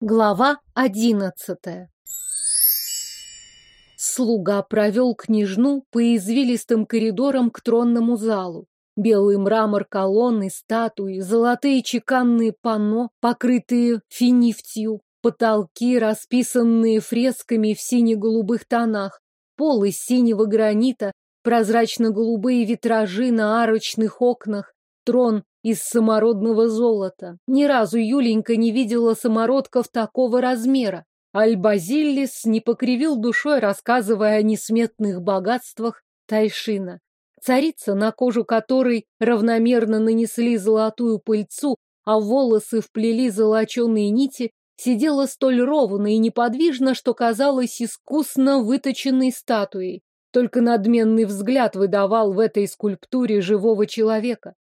Глава одиннадцатая Слуга провел княжну по извилистым коридорам к тронному залу. Белый мрамор колонны, статуи, золотые чеканные панно, покрытые финифтью, потолки, расписанные фресками в сине-голубых тонах, пол из синего гранита, прозрачно-голубые витражи на арочных окнах, трон из самородного золота. Ни разу Юленька не видела самородков такого размера. Альбазиллис не покривил душой, рассказывая о несметных богатствах Тайшина. Царица, на кожу которой равномерно нанесли золотую пыльцу, а волосы вплели золоченые нити, сидела столь ровно и неподвижно, что казалось искусно выточенной статуей. Только надменный взгляд выдавал в этой скульптуре живого человека.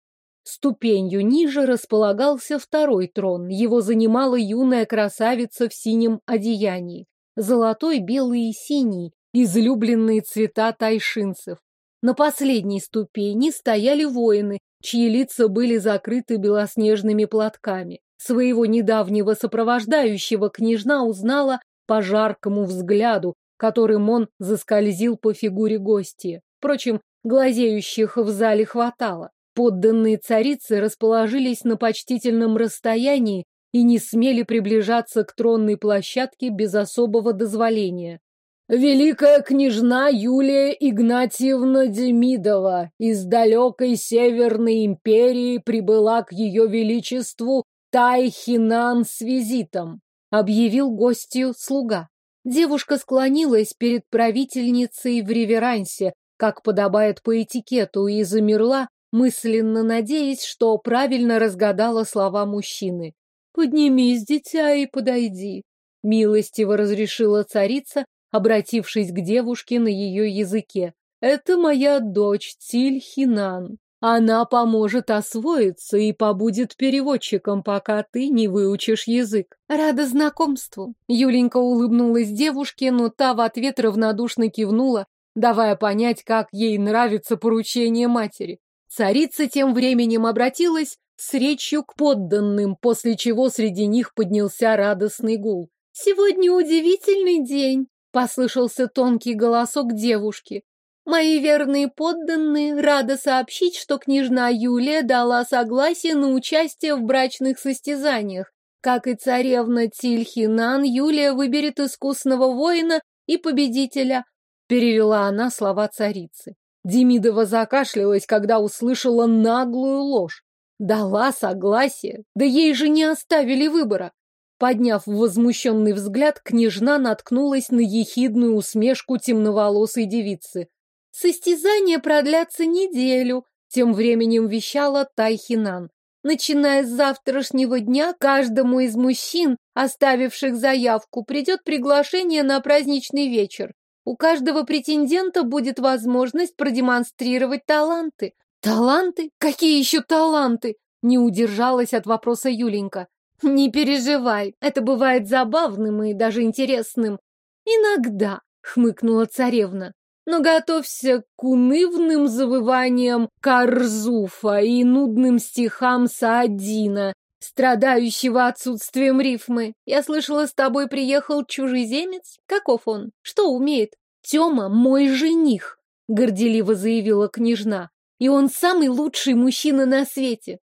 Ступенью ниже располагался второй трон. Его занимала юная красавица в синем одеянии. Золотой, белый и синий, излюбленные цвета тайшинцев. На последней ступени стояли воины, чьи лица были закрыты белоснежными платками. Своего недавнего сопровождающего княжна узнала по жаркому взгляду, которым он заскользил по фигуре гостя. Впрочем, глазеющих в зале хватало. Подданные царицы расположились на почтительном расстоянии и не смели приближаться к тронной площадке без особого дозволения. Великая княжна Юлия Игнатьевна Демидова из далекой Северной империи прибыла к ее величеству Тайхинан с визитом, объявил гостью слуга. Девушка склонилась перед правительницей в реверансе, как подобает по этикету, и замерла, мысленно надеясь, что правильно разгадала слова мужчины. «Поднимись, дитя, и подойди», — милостиво разрешила царица, обратившись к девушке на ее языке. «Это моя дочь Тильхинан. Она поможет освоиться и побудет переводчиком, пока ты не выучишь язык. Рада знакомству. Юленька улыбнулась девушке, но та в ответ равнодушно кивнула, давая понять, как ей нравится поручение матери. Царица тем временем обратилась с речью к подданным, после чего среди них поднялся радостный гул. «Сегодня удивительный день», — послышался тонкий голосок девушки. «Мои верные подданные рада сообщить, что княжна Юлия дала согласие на участие в брачных состязаниях. Как и царевна Тильхинан, Юлия выберет искусного воина и победителя», — перевела она слова царицы. Демидова закашлялась, когда услышала наглую ложь. Дала согласие, да ей же не оставили выбора. Подняв возмущенный взгляд, княжна наткнулась на ехидную усмешку темноволосой девицы. «Состязания продлятся неделю», — тем временем вещала Тайхинан. «Начиная с завтрашнего дня, каждому из мужчин, оставивших заявку, придет приглашение на праздничный вечер. У каждого претендента будет возможность продемонстрировать таланты. Таланты? Какие еще таланты? Не удержалась от вопроса Юленька. Не переживай, это бывает забавным и даже интересным. Иногда, хмыкнула царевна. Но готовься к унывным завываниям Карзуфа и нудным стихам Саадина, страдающего отсутствием рифмы. Я слышала, с тобой приехал чужеземец. Каков он? Что умеет? Тёма мой жених, горделиво заявила княжна. И он самый лучший мужчина на свете.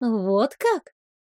Вот как?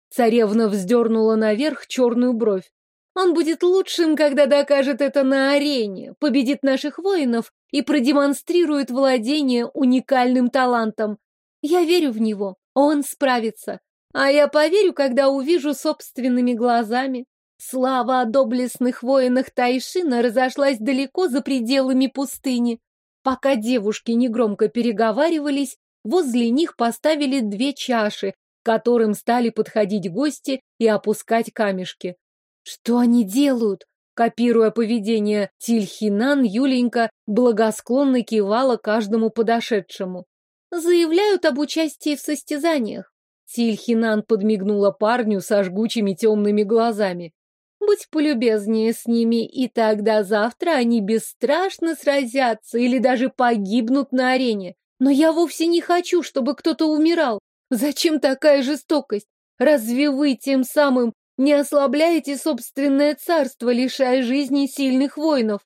Царевна вздернула наверх черную бровь. Он будет лучшим, когда докажет это на арене, победит наших воинов и продемонстрирует владение уникальным талантом. Я верю в него, он справится. А я поверю, когда увижу собственными глазами. Слава о доблестных воинах Тайшина разошлась далеко за пределами пустыни. Пока девушки негромко переговаривались, возле них поставили две чаши, к которым стали подходить гости и опускать камешки. Что они делают? Копируя поведение Тильхинан, Юленька благосклонно кивала каждому подошедшему. Заявляют об участии в состязаниях. Тильхинан подмигнула парню со жгучими темными глазами. Будь полюбезнее с ними, и тогда завтра они бесстрашно сразятся или даже погибнут на арене. Но я вовсе не хочу, чтобы кто-то умирал. Зачем такая жестокость? Разве вы тем самым Не ослабляете собственное царство, лишая жизни сильных воинов.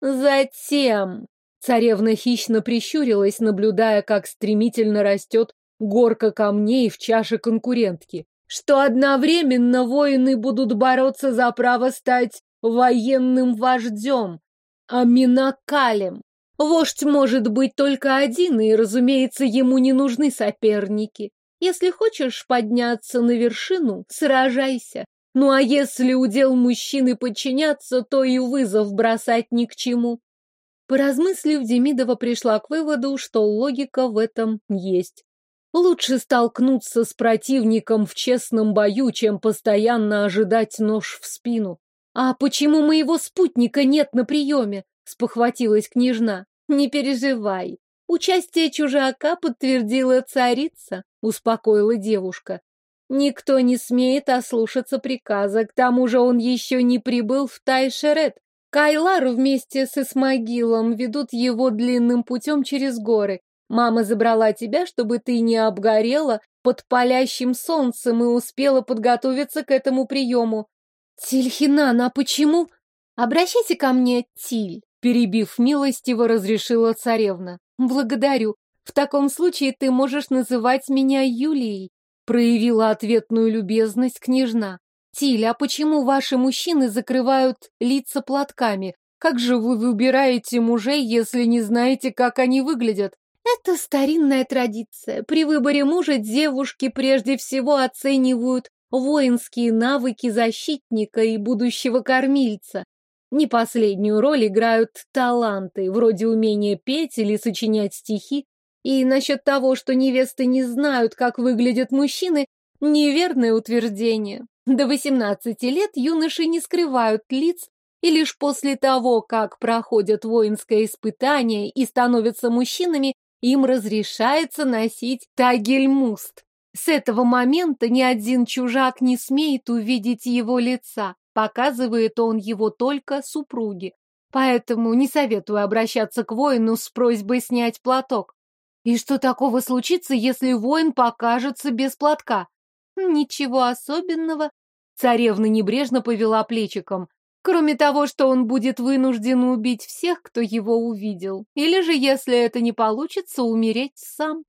Затем... Царевна хищно прищурилась, наблюдая, как стремительно растет горка камней в чаше конкурентки, что одновременно воины будут бороться за право стать военным вождем, аминакалем. Вождь может быть только один, и, разумеется, ему не нужны соперники. Если хочешь подняться на вершину, сражайся. Ну а если удел мужчины подчиняться, то и вызов бросать ни к чему. Поразмыслив, Демидова пришла к выводу, что логика в этом есть. Лучше столкнуться с противником в честном бою, чем постоянно ожидать нож в спину. «А почему моего спутника нет на приеме?» — спохватилась княжна. «Не переживай. Участие чужака подтвердила царица», — успокоила девушка. «Никто не смеет ослушаться приказа, к тому же он еще не прибыл в Тайшерет. Кайлар вместе с Исмагилом ведут его длинным путем через горы. Мама забрала тебя, чтобы ты не обгорела под палящим солнцем и успела подготовиться к этому приему. Тильхинан, а почему? Обращайся ко мне, Тиль, перебив милостиво, разрешила царевна. Благодарю. В таком случае ты можешь называть меня Юлией, проявила ответную любезность княжна. Тиль, а почему ваши мужчины закрывают лица платками? Как же вы выбираете мужей, если не знаете, как они выглядят? Это старинная традиция. При выборе мужа девушки прежде всего оценивают воинские навыки защитника и будущего кормильца. Не последнюю роль играют таланты, вроде умения петь или сочинять стихи. И насчет того, что невесты не знают, как выглядят мужчины, неверное утверждение. До 18 лет юноши не скрывают лиц, и лишь после того, как проходят воинское испытание и становятся мужчинами, им разрешается носить тагельмуст. С этого момента ни один чужак не смеет увидеть его лица, показывает он его только супруге. Поэтому не советую обращаться к воину с просьбой снять платок. И что такого случится, если воин покажется без платка? Ничего особенного. Царевна небрежно повела плечиком. Кроме того, что он будет вынужден убить всех, кто его увидел. Или же, если это не получится, умереть сам.